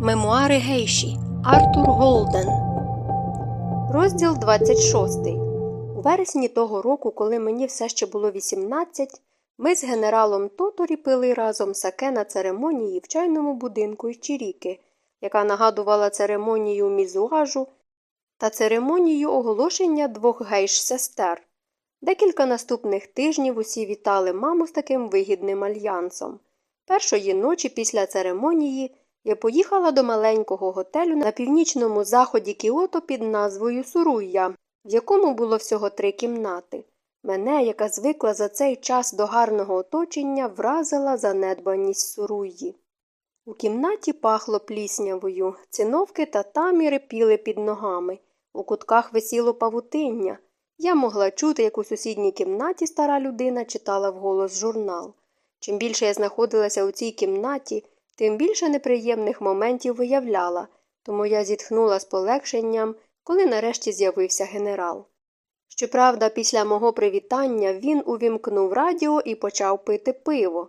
Мемуари Гейші Артур Голден. Розділ 26. У вересні того року, коли мені все ще було 18, ми з генералом Тотторі пили разом саке на церемонії в чайному будинку Ічірікі, яка нагадувала церемонію мізуажу та церемонію оголошення двох гейш-сестер. Декілька наступних тижнів усі вітали маму з таким вигідним альянсом. Першої ночі після церемонії я поїхала до маленького готелю на північному заході Кіото під назвою Суруйя, в якому було всього три кімнати. Мене, яка звикла за цей час до гарного оточення, вразила занедбаність Суруйї. У кімнаті пахло пліснявою, циновки та таміри піли під ногами, у кутках висіло павутиння. Я могла чути, як у сусідній кімнаті стара людина читала вголос журнал. Чим більше я знаходилася у цій кімнаті, тим більше неприємних моментів виявляла, тому я зітхнула з полегшенням, коли нарешті з'явився генерал. Щоправда, після мого привітання він увімкнув радіо і почав пити пиво.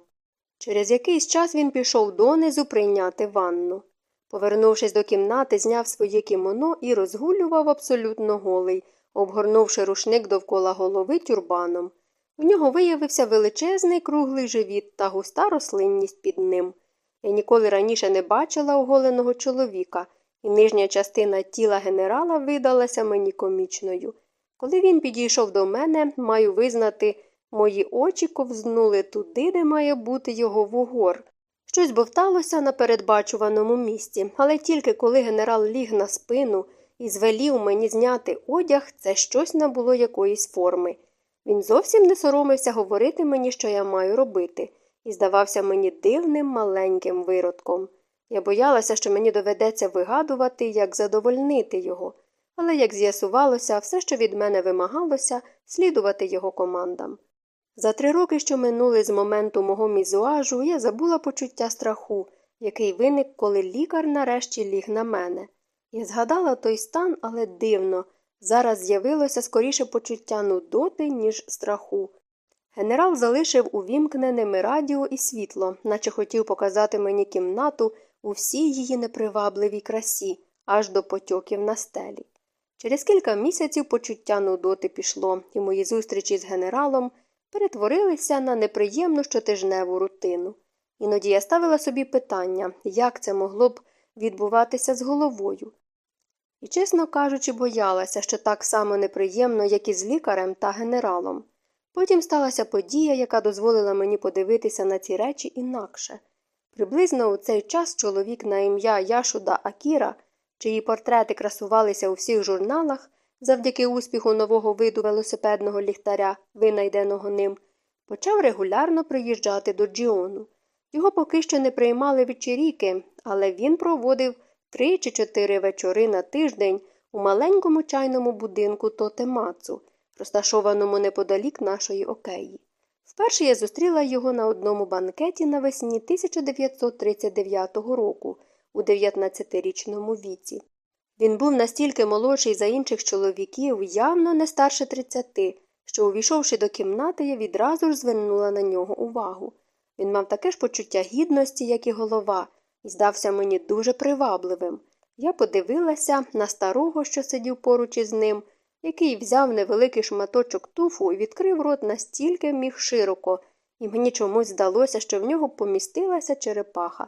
Через якийсь час він пішов донизу прийняти ванну. Повернувшись до кімнати, зняв своє кімоно і розгулював абсолютно голий, обгорнувши рушник довкола голови тюрбаном. У нього виявився величезний круглий живіт та густа рослинність під ним. Я ніколи раніше не бачила оголеного чоловіка, і нижня частина тіла генерала видалася мені комічною. Коли він підійшов до мене, маю визнати, мої очі ковзнули туди, де має бути його вугор. Щось бовталося на передбачуваному місці, але тільки коли генерал ліг на спину і звелів мені зняти одяг, це щось набуло якоїсь форми. Він зовсім не соромився говорити мені, що я маю робити і здавався мені дивним маленьким виродком. Я боялася, що мені доведеться вигадувати, як задовольнити його, але, як з'ясувалося, все, що від мене вимагалося, слідувати його командам. За три роки, що минули з моменту мого мізуажу, я забула почуття страху, який виник, коли лікар нарешті ліг на мене. Я згадала той стан, але дивно. Зараз з'явилося скоріше почуття нудоти, ніж страху. Генерал залишив увімкненими радіо і світло, наче хотів показати мені кімнату у всій її непривабливій красі, аж до потьоків на стелі. Через кілька місяців почуття нудоти пішло, і мої зустрічі з генералом перетворилися на неприємну щотижневу рутину. Іноді я ставила собі питання, як це могло б відбуватися з головою. І, чесно кажучи, боялася, що так само неприємно, як і з лікарем та генералом. Потім сталася подія, яка дозволила мені подивитися на ці речі інакше. Приблизно у цей час чоловік на ім'я Яшуда Акіра, чиї портрети красувалися у всіх журналах завдяки успіху нового виду велосипедного ліхтаря, винайденого ним, почав регулярно приїжджати до Джіону. Його поки що не приймали вечіріки, але він проводив три чи чотири вечори на тиждень у маленькому чайному будинку Тотемацу – розташованому неподалік нашої океї. Вперше я зустріла його на одному банкеті навесні 1939 року у 19-річному віці. Він був настільки молодший за інших чоловіків, явно не старше 30, що, увійшовши до кімнати, я відразу ж звернула на нього увагу. Він мав таке ж почуття гідності, як і голова, і здався мені дуже привабливим. Я подивилася на старого, що сидів поруч із ним який взяв невеликий шматочок туфу і відкрив рот настільки міг широко, і мені чомусь здалося, що в нього помістилася черепаха.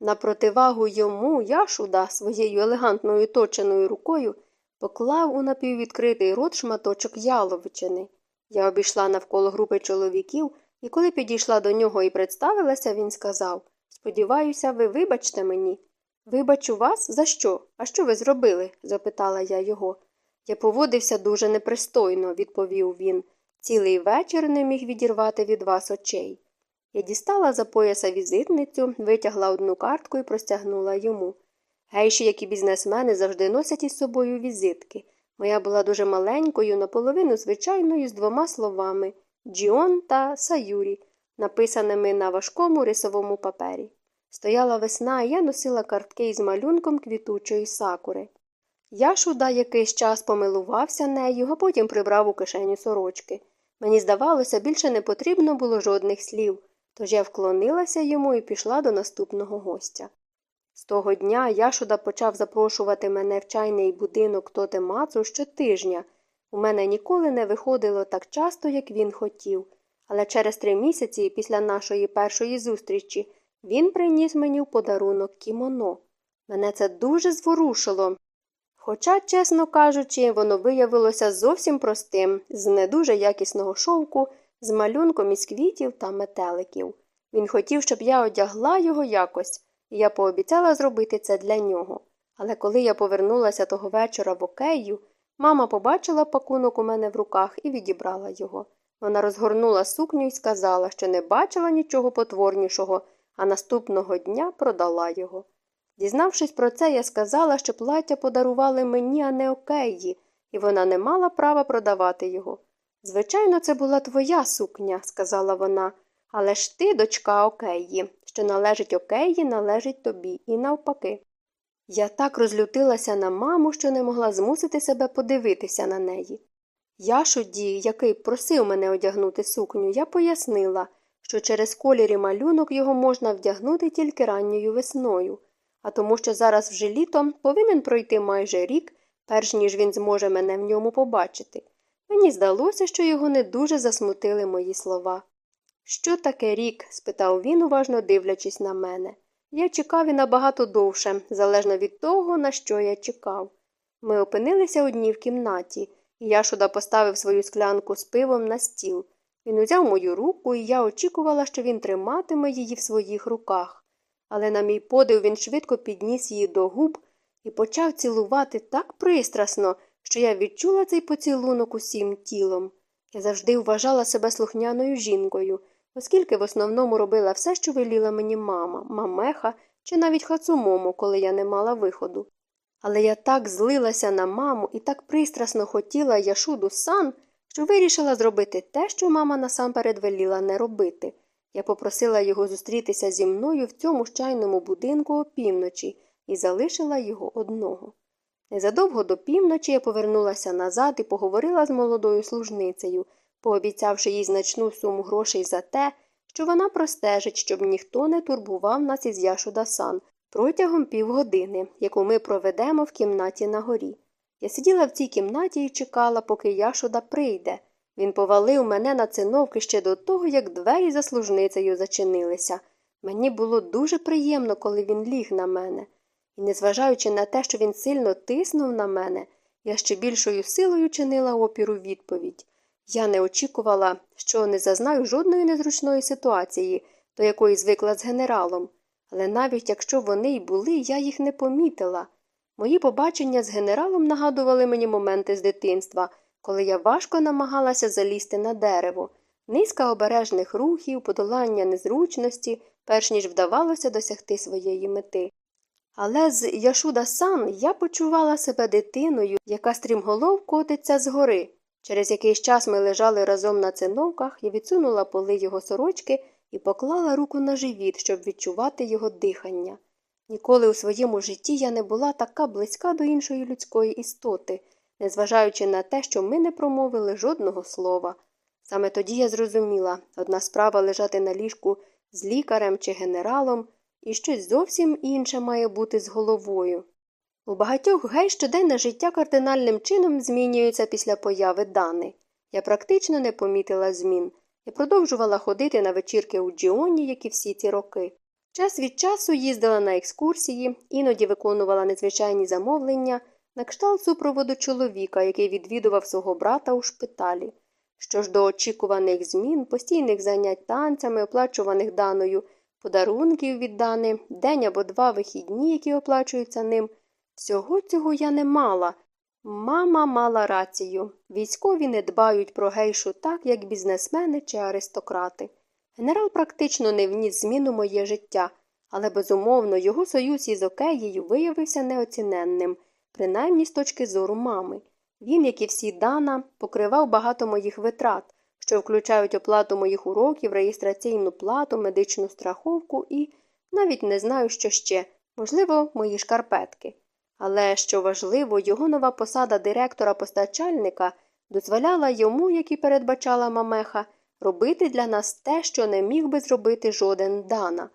На противагу йому яшуда своєю елегантною точеною рукою поклав у напіввідкритий рот шматочок яловичини. Я обійшла навколо групи чоловіків, і коли підійшла до нього і представилася, він сказав Сподіваюся, ви вибачте мені. Вибачу вас? За що? А що ви зробили? запитала я його. Я поводився дуже непристойно, відповів він. Цілий вечір не міг відірвати від вас очей. Я дістала за пояса візитницю, витягла одну картку і простягнула йому. Гейші, як і бізнесмени, завжди носять із собою візитки. Моя була дуже маленькою, наполовину звичайною, з двома словами Джіон та Саюрі, написаними на важкому рисовому папері. Стояла весна, і я носила картки із малюнком квітучої сакури. Яшуда якийсь час помилувався нею, а потім прибрав у кишеню сорочки. Мені здавалося, більше не потрібно було жодних слів, тож я вклонилася йому і пішла до наступного гостя. З того дня Яшуда почав запрошувати мене в чайний будинок Тоте Мацу щотижня. У мене ніколи не виходило так часто, як він хотів, але через три місяці після нашої першої зустрічі він приніс мені в подарунок кімоно. Мене це дуже зворушило. Хоча, чесно кажучи, воно виявилося зовсім простим, з не дуже якісного шовку, з малюнком із квітів та метеликів. Він хотів, щоб я одягла його якось, і я пообіцяла зробити це для нього. Але коли я повернулася того вечора в окею, мама побачила пакунок у мене в руках і відібрала його. Вона розгорнула сукню і сказала, що не бачила нічого потворнішого, а наступного дня продала його. Дізнавшись про це, я сказала, що плаття подарували мені, а не океї, і вона не мала права продавати його. Звичайно, це була твоя сукня, сказала вона, але ж ти, дочка Океї, що належить Океї, належить тобі, і навпаки. Я так розлютилася на маму, що не могла змусити себе подивитися на неї. Яшуді, який просив мене одягнути сукню, я пояснила, що через колір і малюнок його можна вдягнути тільки ранньою весною, а тому, що зараз вже літом повинен пройти майже рік, перш ніж він зможе мене в ньому побачити. Мені здалося, що його не дуже засмутили мої слова. Що таке рік? спитав він, уважно дивлячись на мене. Я чекав і набагато довше, залежно від того, на що я чекав. Ми опинилися одні в кімнаті, і Яшуда поставив свою склянку з пивом на стіл. Він узяв мою руку, і я очікувала, що він триматиме її в своїх руках. Але, на мій подив, він швидко підніс її до губ і почав цілувати так пристрасно, що я відчула цей поцілунок усім тілом. Я завжди вважала себе слухняною жінкою, оскільки в основному робила все, що веліла мені мама, мамеха чи навіть хацумому, коли я не мала виходу. Але я так злилася на маму і так пристрасно хотіла Яшуду сан, що вирішила зробити те, що мама насамперед веліла не робити. Я попросила його зустрітися зі мною в цьому чайному будинку опівночі і залишила його одного. Незадовго до півночі я повернулася назад і поговорила з молодою служницею, пообіцявши їй значну суму грошей за те, що вона простежить, щоб ніхто не турбував нас із Яшуда сан протягом півгодини, яку ми проведемо в кімнаті на горі. Я сиділа в цій кімнаті і чекала, поки Яшуда прийде. Він повалив мене на циновки ще до того, як двері за служницею зачинилися. Мені було дуже приємно, коли він ліг на мене. І, незважаючи на те, що він сильно тиснув на мене, я ще більшою силою чинила опіру відповідь. Я не очікувала, що не зазнаю жодної незручної ситуації, до якої звикла з генералом, але навіть якщо вони й були, я їх не помітила. Мої побачення з генералом нагадували мені моменти з дитинства, коли я важко намагалася залізти на дерево, низка обережних рухів, подолання незручності, перш ніж вдавалося досягти своєї мети. Але з Яшуда сан я почувала себе дитиною, яка стрімголов котиться з гори. Через якийсь час ми лежали разом на циновках, я відсунула поли його сорочки і поклала руку на живіт, щоб відчувати його дихання. Ніколи у своєму житті я не була така близька до іншої людської істоти, незважаючи на те, що ми не промовили жодного слова. Саме тоді я зрозуміла одна справа лежати на ліжку з лікарем чи генералом, і щось зовсім інше має бути з головою. У багатьох гей щоденне життя кардинальним чином змінюється після появи Дани. Я практично не помітила змін. Я продовжувала ходити на вечірки у Джіоні, як і всі ці роки. Час від часу їздила на екскурсії, іноді виконувала незвичайні замовлення на кшталт супроводу чоловіка, який відвідував свого брата у шпиталі. Що ж до очікуваних змін, постійних занять танцями, оплачуваних даною, подарунків від Дани, день або два вихідні, які оплачуються ним, всього цього я не мала. Мама мала рацію. Військові не дбають про гейшу так, як бізнесмени чи аристократи. Генерал практично не вніс зміну моє життя, але безумовно його союз із Океєю виявився неоціненним, принаймні з точки зору мами. Він, як і всі Дана, покривав багато моїх витрат, що включають оплату моїх уроків, реєстраційну плату, медичну страховку і навіть не знаю, що ще, можливо, мої шкарпетки. Але, що важливо, його нова посада директора постачальника дозволяла йому, як і передбачала мамеха, робити для нас те, що не міг би зробити жоден Дана.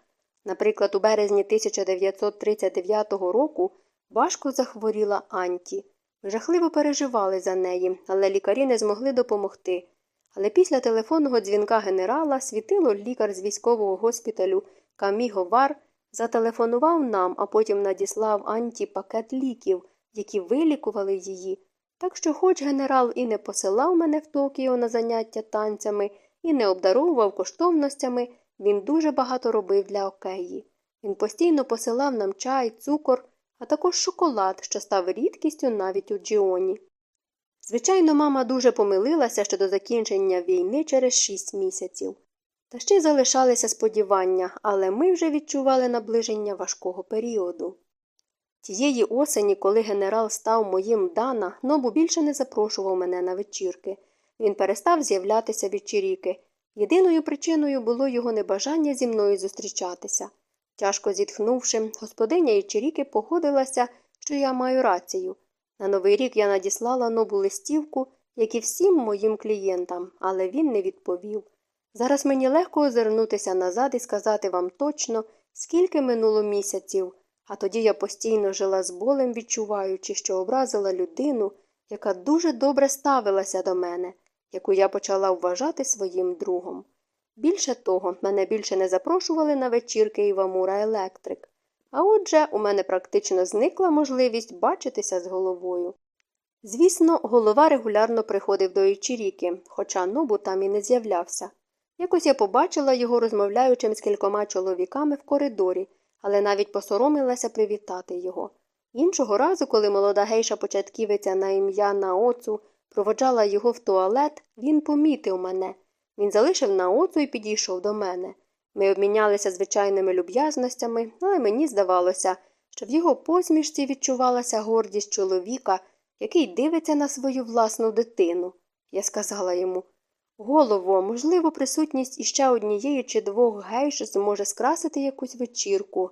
Наприклад, у березні 1939 року важко захворіла Анті. Жахливо переживали за неї, але лікарі не змогли допомогти. Але після телефонного дзвінка генерала світило лікар з військового госпіталю Камі Говар зателефонував нам, а потім надіслав Анті пакет ліків, які вилікували її. Так що, хоч генерал і не посилав мене в Токіо на заняття танцями і не обдаровував коштовностями, він дуже багато робив для океї. Він постійно посилав нам чай, цукор, а також шоколад, що став рідкістю навіть у Джіоні. Звичайно, мама дуже помилилася щодо закінчення війни через шість місяців. Та ще залишалися сподівання, але ми вже відчували наближення важкого періоду. Тієї осені, коли генерал став моїм Дана, Нобу більше не запрошував мене на вечірки. Він перестав з'являтися від Чіріки. Єдиною причиною було його небажання зі мною зустрічатися. Тяжко зітхнувши, господиня Ічеріки погодилася, що я маю рацію. На новий рік я надіслала нову листівку, як і всім моїм клієнтам, але він не відповів. Зараз мені легко озирнутися назад і сказати вам точно, скільки минуло місяців, а тоді я постійно жила з болем, відчуваючи, що образила людину, яка дуже добре ставилася до мене, яку я почала вважати своїм другом. Більше того, мене більше не запрошували на вечірки Івамура Електрик. А отже, у мене практично зникла можливість бачитися з головою. Звісно, голова регулярно приходив до Ічіріки, хоча нобу там і не з'являвся. Якось я побачила його розмовляючим з кількома чоловіками в коридорі, але навіть посоромилася привітати його. Іншого разу, коли молода гейша початківиця на ім'я Наоцу проводжала його в туалет, він помітив мене. Він залишив Наоцу і підійшов до мене. Ми обмінялися звичайними люб'язностями, але мені здавалося, що в його посмішці відчувалася гордість чоловіка, який дивиться на свою власну дитину. Я сказала йому Голово, можливо, присутність іще однієї чи двох гейш зможе скрасити якусь вечірку.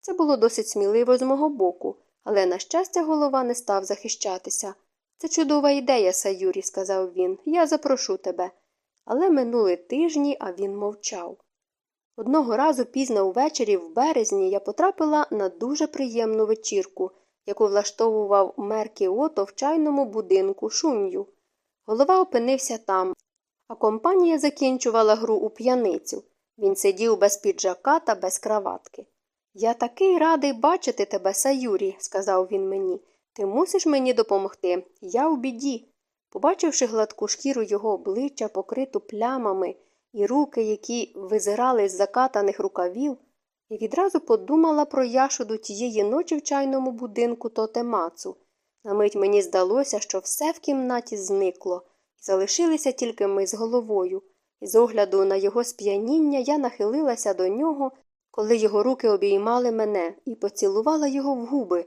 Це було досить сміливо з мого боку, але, на щастя, голова не став захищатися. Це чудова ідея, Саюрі, сказав він. Я запрошу тебе. Але минули тижні, а він мовчав. Одного разу пізно увечері, в березні, я потрапила на дуже приємну вечірку, яку влаштовував мер Кіото в чайному будинку шунью. Голова опинився там, а компанія закінчувала гру у п'яницю. Він сидів без піджака та без краватки. Я такий радий бачити тебе, Саюрі, сказав він мені. Ти мусиш мені допомогти. Я у біді. Побачивши гладку шкіру його обличчя, покриту плямами, і руки, які визирали з закатаних рукавів, і відразу подумала про яшуду тієї ночі в чайному будинку Тотемацу. На мить мені здалося, що все в кімнаті зникло, і залишилися тільки ми з головою, і з огляду на його сп'яніння я нахилилася до нього, коли його руки обіймали мене, і поцілувала його в губи.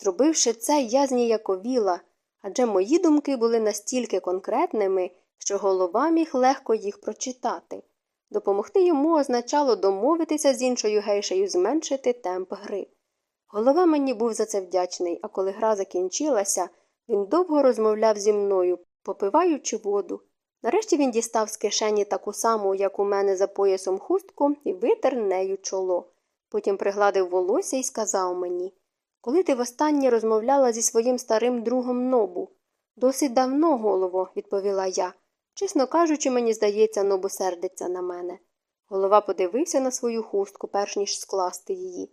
Зробивши це, я зніяковіла, адже мої думки були настільки конкретними, що голова міг легко їх прочитати. Допомогти йому означало домовитися з іншою гейшею зменшити темп гри. Голова мені був за це вдячний, а коли гра закінчилася, він довго розмовляв зі мною, попиваючи воду. Нарешті він дістав з кишені таку саму, як у мене за поясом хустку, і витер нею чоло. Потім пригладив волосся і сказав мені Коли ти востаннє розмовляла зі своїм старим другом нобу? Досить давно, голово, відповіла я. Чесно кажучи, мені здається, нобу сердиться на мене. Голова подивився на свою хустку, перш ніж скласти її.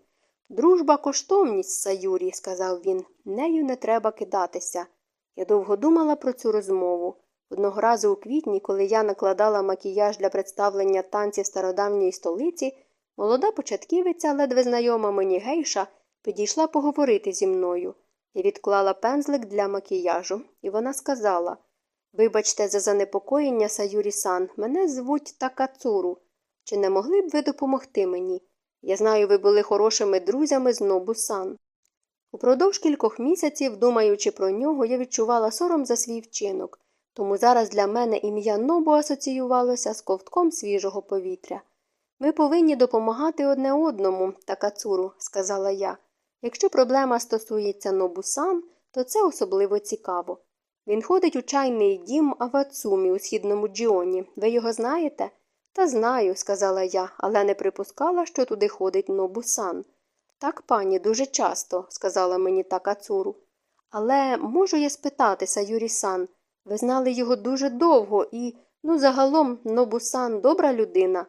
Дружба коштовність, Саюрі, сказав він, нею не треба кидатися. Я довго думала про цю розмову. Одного разу у квітні, коли я накладала макіяж для представлення танців стародавньої столиці, молода початківиця, ледве знайома мені гейша, підійшла поговорити зі мною. Я відклала пензлик для макіяжу, і вона сказала Вибачте, за занепокоєння, Саюрі сан, мене звуть Такацуру. Чи не могли б ви допомогти мені? Я знаю, ви були хорошими друзями з Нобу сан. Упродовж кількох місяців, думаючи про нього, я відчувала сором за свій вчинок, тому зараз для мене ім'я Нобу асоціювалося з ковтком свіжого повітря. Ми повинні допомагати одне одному, Такацуру, сказала я. Якщо проблема стосується Нобу сан, то це особливо цікаво. Він ходить у чайний дім Авацумі у східному Джіоні. Ви його знаєте? Та знаю, сказала я, але не припускала, що туди ходить Нобусан. Так, пані, дуже часто, сказала мені Такацуру. Але можу я спитатися, Юрі-сан, ви знали його дуже довго і, ну, загалом, Нобусан добра людина.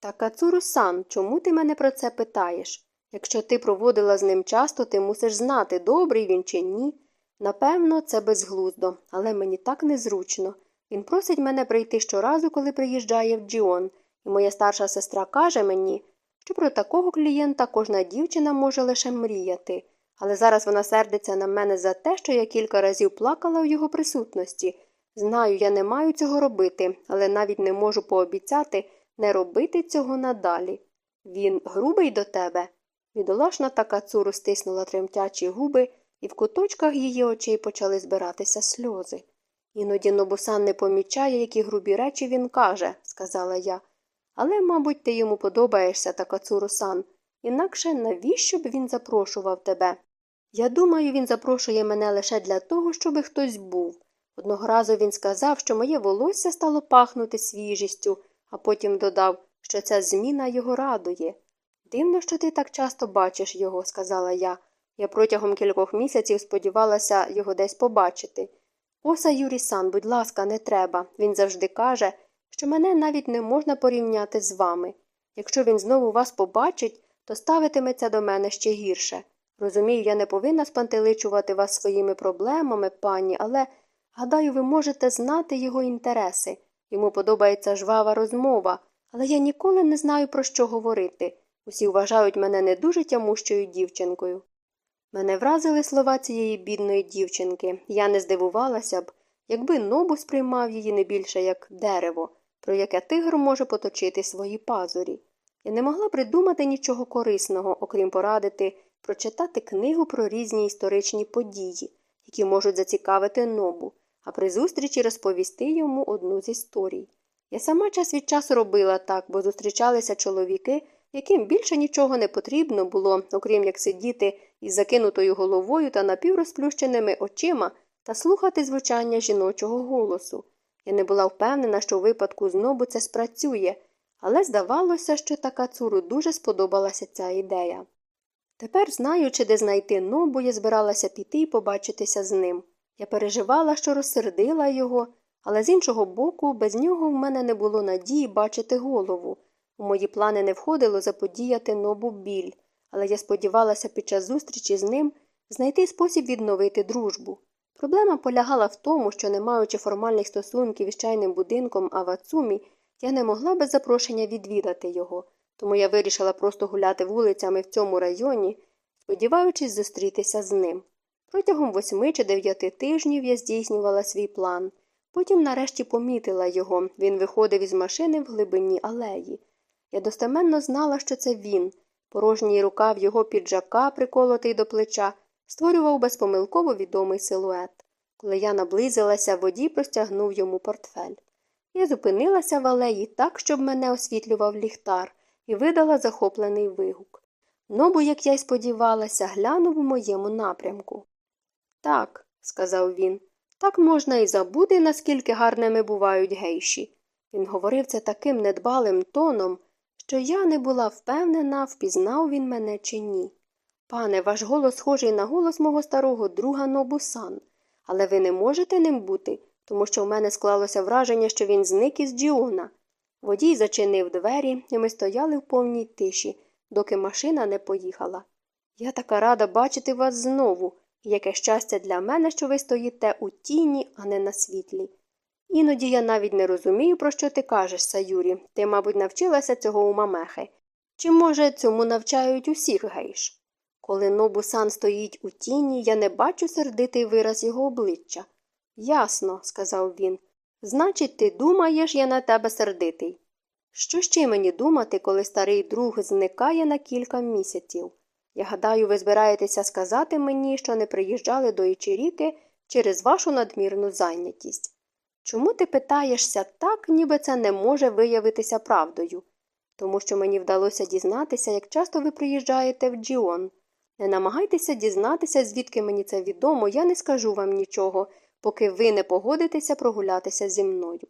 Такацуру-сан, чому ти мене про це питаєш? Якщо ти проводила з ним часто, ти мусиш знати, добрий він чи ні. Напевно, це безглуздо, але мені так незручно. Він просить мене прийти щоразу, коли приїжджає в Джіон, і моя старша сестра каже мені, що про такого клієнта кожна дівчина може лише мріяти. Але зараз вона сердиться на мене за те, що я кілька разів плакала в його присутності. Знаю, я не маю цього робити, але навіть не можу пообіцяти не робити цього надалі. Він грубий до тебе. Відолашна така цуру стиснула тремтячі губи, і в куточках її очей почали збиратися сльози. Іноді Нобусан не помічає, які грубі речі він каже, сказала я. Але, мабуть, ти йому подобаєшся, Такацуру-сан. Інакше навіщо б він запрошував тебе? Я думаю, він запрошує мене лише для того, щоби хтось був. Одного разу він сказав, що моє волосся стало пахнути свіжістю, а потім додав, що ця зміна його радує. Дивно, що ти так часто бачиш його, сказала я. Я протягом кількох місяців сподівалася його десь побачити. Оса Юрі-сан, будь ласка, не треба. Він завжди каже, що мене навіть не можна порівняти з вами. Якщо він знову вас побачить, то ставитиметься до мене ще гірше. Розумію, я не повинна спантеличувати вас своїми проблемами, пані, але, гадаю, ви можете знати його інтереси. Йому подобається жвава розмова, але я ніколи не знаю, про що говорити. Усі вважають мене не дуже тямущою дівчинкою. Мене вразили слова цієї бідної дівчинки. Я не здивувалася б, якби нобу сприймав її не більше як дерево, про яке тигр може поточити свої пазурі. Я не могла придумати нічого корисного, окрім порадити прочитати книгу про різні історичні події, які можуть зацікавити нобу, а при зустрічі розповісти йому одну з історій. Я сама час від часу робила так, бо зустрічалися чоловіки, яким більше нічого не потрібно було, окрім як сидіти із закинутою головою та напіврозплющеними очима та слухати звучання жіночого голосу. Я не була впевнена, що у випадку знобу це спрацює, але здавалося, що така цуру дуже сподобалася ця ідея. Тепер, знаючи, де знайти нобу, я збиралася піти і побачитися з ним. Я переживала, що розсердила його, але з іншого боку, без нього в мене не було надії бачити голову. У мої плани не входило заподіяти нобу біль, але я сподівалася під час зустрічі з ним знайти спосіб відновити дружбу. Проблема полягала в тому, що, не маючи формальних стосунків із чайним будинком Авацумі, я не могла без запрошення відвідати його, тому я вирішила просто гуляти вулицями в цьому районі, сподіваючись зустрітися з ним. Протягом восьми чи дев'яти тижнів я здійснювала свій план. Потім нарешті помітила його він виходив із машини в глибині алеї. Я достеменно знала, що це він. Порожній рукав його піджака, приколотий до плеча, створював безпомилково відомий силует. Коли я наблизилася, водій простягнув йому портфель. Я зупинилася в алеї так, щоб мене освітлював ліхтар, і видала захоплений вигук. Нобу, як я й сподівалася, глянув у моєму напрямку. Так, сказав він, так можна і забути, наскільки гарними бувають гейші. Він говорив це таким недбалим тоном, що я не була впевнена, впізнав він мене чи ні. Пане, ваш голос схожий на голос мого старого друга Нобусан, але ви не можете ним бути, тому що в мене склалося враження, що він зник із Джіона. Водій зачинив двері, і ми стояли в повній тиші, доки машина не поїхала. Я така рада бачити вас знову, яке щастя для мене, що ви стоїте у тіні, а не на світлі. Іноді я навіть не розумію, про що ти кажеш, Саюрі. Ти, мабуть, навчилася цього у мамехи. Чи, може, цьому навчають усіх гейш? Коли Нобусан стоїть у тіні, я не бачу сердитий вираз його обличчя. Ясно, сказав він. Значить, ти думаєш, я на тебе сердитий. Що ще мені думати, коли старий друг зникає на кілька місяців? Я гадаю, ви збираєтеся сказати мені, що не приїжджали до Ічиріки через вашу надмірну зайнятість. Чому ти питаєшся так, ніби це не може виявитися правдою? Тому що мені вдалося дізнатися, як часто ви приїжджаєте в Джіон. Не намагайтеся дізнатися, звідки мені це відомо, я не скажу вам нічого, поки ви не погодитеся прогулятися зі мною.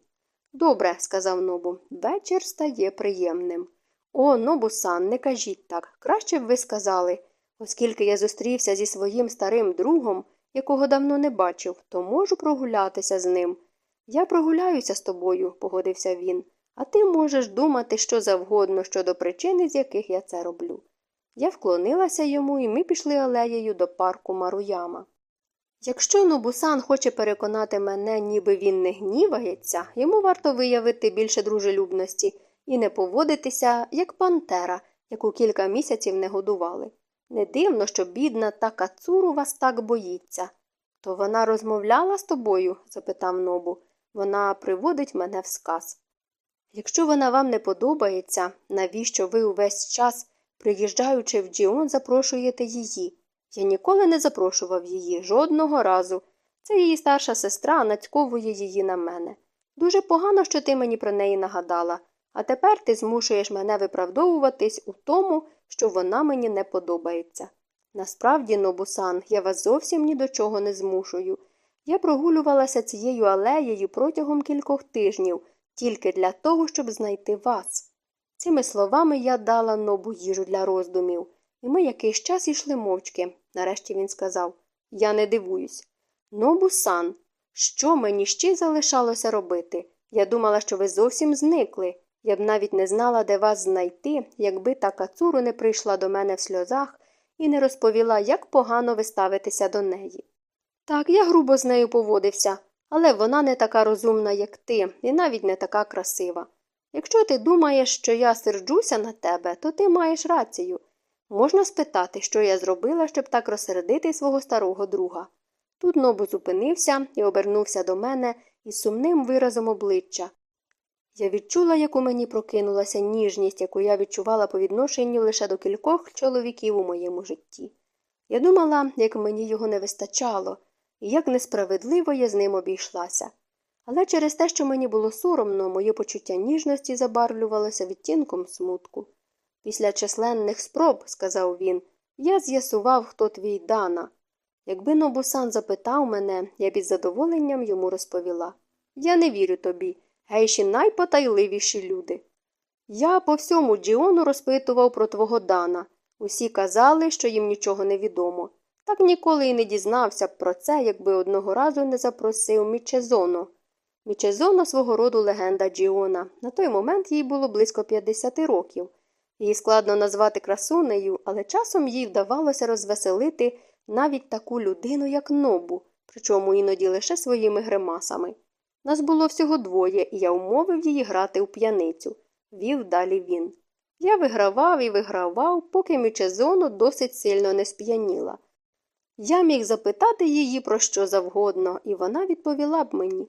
Добре, сказав Нобу, вечір стає приємним. О, Нобу-сан, не кажіть так. Краще б ви сказали. Оскільки я зустрівся зі своїм старим другом, якого давно не бачив, то можу прогулятися з ним. Я прогуляюся з тобою, погодився він, а ти можеш думати що завгодно щодо причини, з яких я це роблю. Я вклонилася йому, і ми пішли алеєю до парку Маруяма. Якщо Нобусан хоче переконати мене, ніби він не гнівається, йому варто виявити більше дружелюбності і не поводитися, як пантера, яку кілька місяців не годували. Не дивно, що бідна та кацуру вас так боїться. То вона розмовляла з тобою? запитав Нобу. Вона приводить мене в сказ. Якщо вона вам не подобається, навіщо ви увесь час, приїжджаючи в Джіон, запрошуєте її? Я ніколи не запрошував її жодного разу. Це її старша сестра нацьковує її на мене. Дуже погано, що ти мені про неї нагадала, а тепер ти змушуєш мене виправдовуватись у тому, що вона мені не подобається. Насправді, Нобусан, я вас зовсім ні до чого не змушую. Я прогулювалася цією алеєю протягом кількох тижнів тільки для того, щоб знайти вас. Цими словами я дала нобу їжу для роздумів, і ми якийсь час йшли мовчки. Нарешті він сказав Я не дивуюсь. Нобу сан, що мені ще залишалося робити? Я думала, що ви зовсім зникли. Я б навіть не знала, де вас знайти, якби та кацуру не прийшла до мене в сльозах і не розповіла, як погано ви ставитеся до неї. Так, я грубо з нею поводився, але вона не така розумна, як ти, і навіть не така красива. Якщо ти думаєш, що я серджуся на тебе, то ти маєш рацію. Можна спитати, що я зробила, щоб так розсердити свого старого друга. Тут Нобу зупинився і обернувся до мене із сумним виразом обличчя. Я відчула, як у мені прокинулася ніжність, яку я відчувала по відношенню лише до кількох чоловіків у моєму житті. Я думала, як мені його не вистачало, і як несправедливо я з ним обійшлася. Але через те, що мені було соромно, моє почуття ніжності забарвлювалося відтінком смутку. Після численних спроб, сказав він, я з'ясував, хто твій Дана. Якби Нобусан запитав мене, я із задоволенням йому розповіла. Я не вірю тобі, гейші найпотайливіші люди. Я по всьому Джіону розпитував про твого Дана. Усі казали, що їм нічого не відомо. Так ніколи й не дізнався б про це, якби одного разу не запросив Мічезоно. Мічезоно свого роду легенда Джіона. На той момент їй було близько 50 років. Її складно назвати красунею, але часом їй вдавалося розвеселити навіть таку людину, як нобу, причому іноді лише своїми гримасами. Нас було всього двоє, і я умовив її грати у п'яницю, вів далі він. Я вигравав і вигравав, поки Мічезоно досить сильно не сп'яніла. Я міг запитати її про що завгодно, і вона відповіла б мені.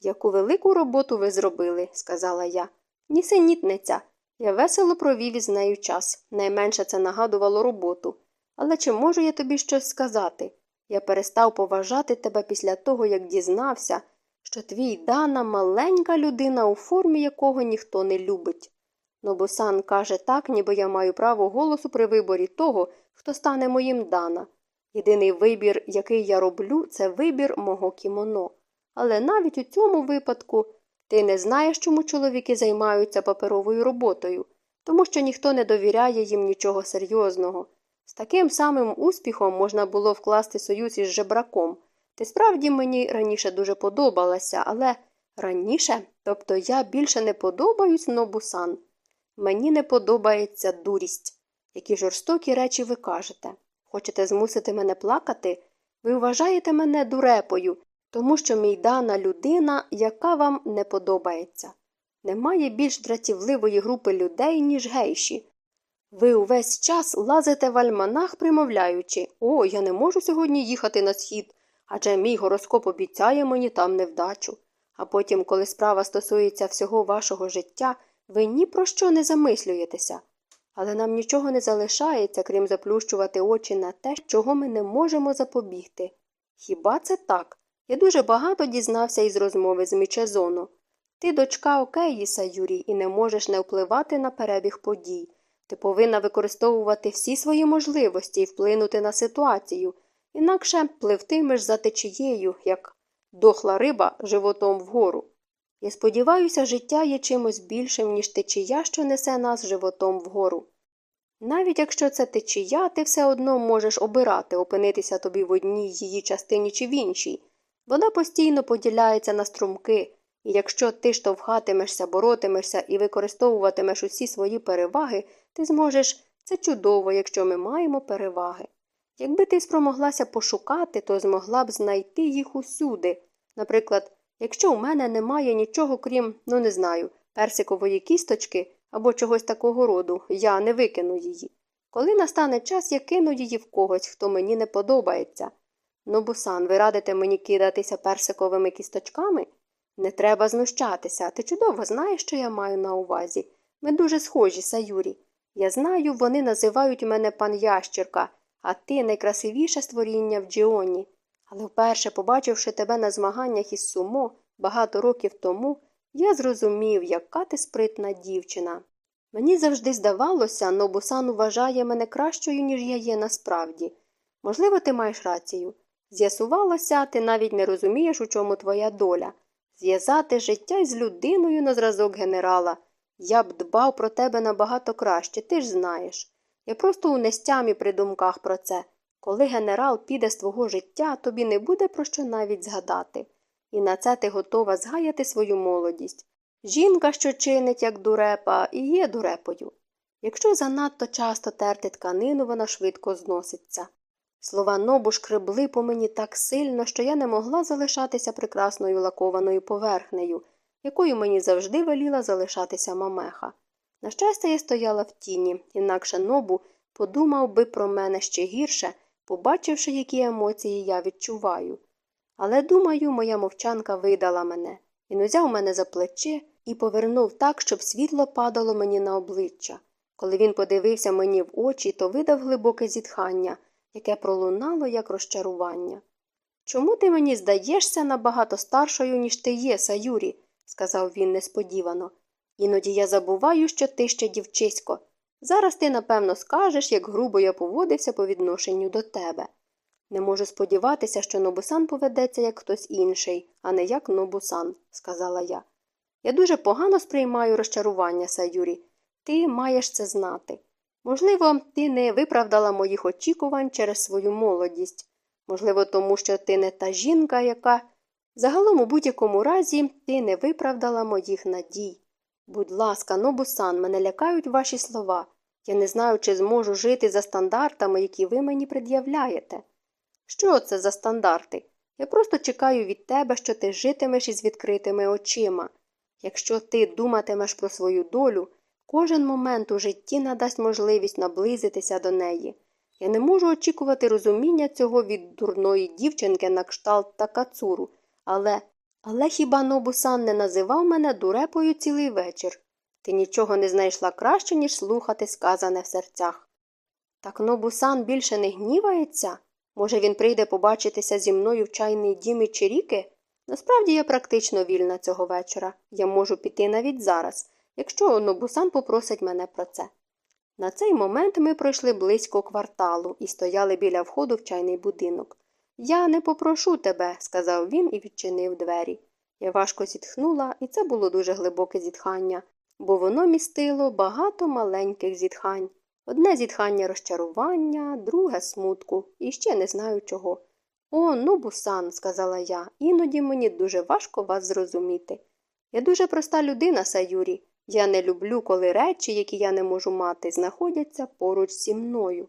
Яку велику роботу ви зробили, сказала я. Нісенітниця. Я весело провів із нею час. Найменше це нагадувало роботу. Але чи можу я тобі щось сказати? Я перестав поважати тебе після того, як дізнався, що твій Дана маленька людина, у формі якого ніхто не любить. Нобусан каже так, ніби я маю право голосу при виборі того, хто стане моїм Дана. Єдиний вибір, який я роблю, це вибір мого кімоно. Але навіть у цьому випадку ти не знаєш, чому чоловіки займаються паперовою роботою, тому що ніхто не довіряє їм нічого серйозного. З таким самим успіхом можна було вкласти союз із жебраком. Ти справді мені раніше дуже подобалася, але раніше, тобто я більше не подобаюсь нобусан. Мені не подобається дурість. Які жорстокі речі ви кажете. Хочете змусити мене плакати? Ви вважаєте мене дурепою, тому що мій дана людина, яка вам не подобається. Немає більш дратівливої групи людей, ніж гейші. Ви увесь час лазите в альманах, примовляючи О, я не можу сьогодні їхати на схід, адже мій гороскоп обіцяє мені там невдачу. А потім, коли справа стосується всього вашого життя, ви ні про що не замислюєтеся. Але нам нічого не залишається, крім заплющувати очі на те, чого ми не можемо запобігти. Хіба це так? Я дуже багато дізнався із розмови з Мічезоно. Ти дочка Океїса, Юрій, і не можеш не впливати на перебіг подій. Ти повинна використовувати всі свої можливості і вплинути на ситуацію, інакше пливтимеш за течією, як дохла риба животом вгору. Я сподіваюся, життя є чимось більшим, ніж течія, що несе нас животом вгору. Навіть якщо це течія, ти все одно можеш обирати, опинитися тобі в одній її частині чи в іншій. Вона постійно поділяється на струмки, і якщо ти штовхатимешся, боротимешся і використовуватимеш усі свої переваги, ти зможеш це чудово, якщо ми маємо переваги. Якби ти спромоглася пошукати, то змогла б знайти їх усюди. Наприклад, якщо у мене немає нічого, крім, ну не знаю, персикової кісточки або чогось такого роду, я не викину її. Коли настане час, я кину її в когось, хто мені не подобається. Нобусан, ви радите мені кидатися персиковими кісточками? Не треба знущатися. Ти чудово знаєш, що я маю на увазі. Ми дуже схожі, Саюрі. Я знаю, вони називають мене пан Ящірка, а ти найкрасивіше створіння в Джіоні. Але вперше, побачивши тебе на змаганнях із сумо багато років тому, я зрозумів, яка ти спритна дівчина. Мені завжди здавалося, Нобусан вважає мене кращою, ніж я є насправді. Можливо, ти маєш рацію. З'ясувалося, ти навіть не розумієш, у чому твоя доля. Зв'язати життя із людиною на зразок генерала. Я б дбав про тебе набагато краще, ти ж знаєш. Я просто у нестямі при думках про це. Коли генерал піде з твого життя, тобі не буде про що навіть згадати. І на це ти готова згаяти свою молодість. Жінка, що чинить, як дурепа, і є дурепою. Якщо занадто часто терти тканину, вона швидко зноситься. Слова нобу шкребли по мені так сильно, що я не могла залишатися прекрасною лакованою поверхнею, якою мені завжди веліла залишатися мамеха. На щастя, я стояла в тіні, інакше нобу подумав би про мене ще гірше, побачивши, які емоції я відчуваю. Але, думаю, моя мовчанка видала мене. Він узяв мене за плече і повернув так, щоб світло падало мені на обличчя. Коли він подивився мені в очі, то видав глибоке зітхання, яке пролунало як розчарування. Чому ти мені здаєшся набагато старшою, ніж ти є, Саюрі? сказав він несподівано. Іноді я забуваю, що ти ще дівчисько. Зараз ти, напевно, скажеш, як грубо я поводився по відношенню до тебе. Не можу сподіватися, що Нобусан поведеться як хтось інший, а не як Нобусан, сказала я. Я дуже погано сприймаю розчарування, Саюрі. Ти маєш це знати. Можливо, ти не виправдала моїх очікувань через свою молодість. Можливо, тому що ти не та жінка, яка. Загалом, у будь-якому разі, ти не виправдала моїх надій. Будь ласка, Нобусан, мене лякають ваші слова. Я не знаю, чи зможу жити за стандартами, які ви мені пред'являєте. Що це за стандарти? Я просто чекаю від тебе, що ти житимеш із відкритими очима. Якщо ти думатимеш про свою долю, кожен момент у житті надасть можливість наблизитися до неї. Я не можу очікувати розуміння цього від дурної дівчинки на кшталт Такацуру, але але хіба Нобусан не називав мене дурепою цілий вечір? Ти нічого не знайшла краще, ніж слухати сказане в серцях. Так Нобусан більше не гнівається? Може, він прийде побачитися зі мною в чайний дім і Чиріки? Насправді я практично вільна цього вечора. Я можу піти навіть зараз, якщо Нобусан попросить мене про це. На цей момент ми пройшли близько кварталу і стояли біля входу в чайний будинок. Я не попрошу тебе, сказав він і відчинив двері. Я важко зітхнула, і це було дуже глибоке зітхання, бо воно містило багато маленьких зітхань. Одне зітхання розчарування, друге смутку, і ще не знаю чого. О, ну, бусан, сказала я, іноді мені дуже важко вас зрозуміти. Я дуже проста людина, Саюрі. Я не люблю, коли речі, які я не можу мати, знаходяться поруч зі мною.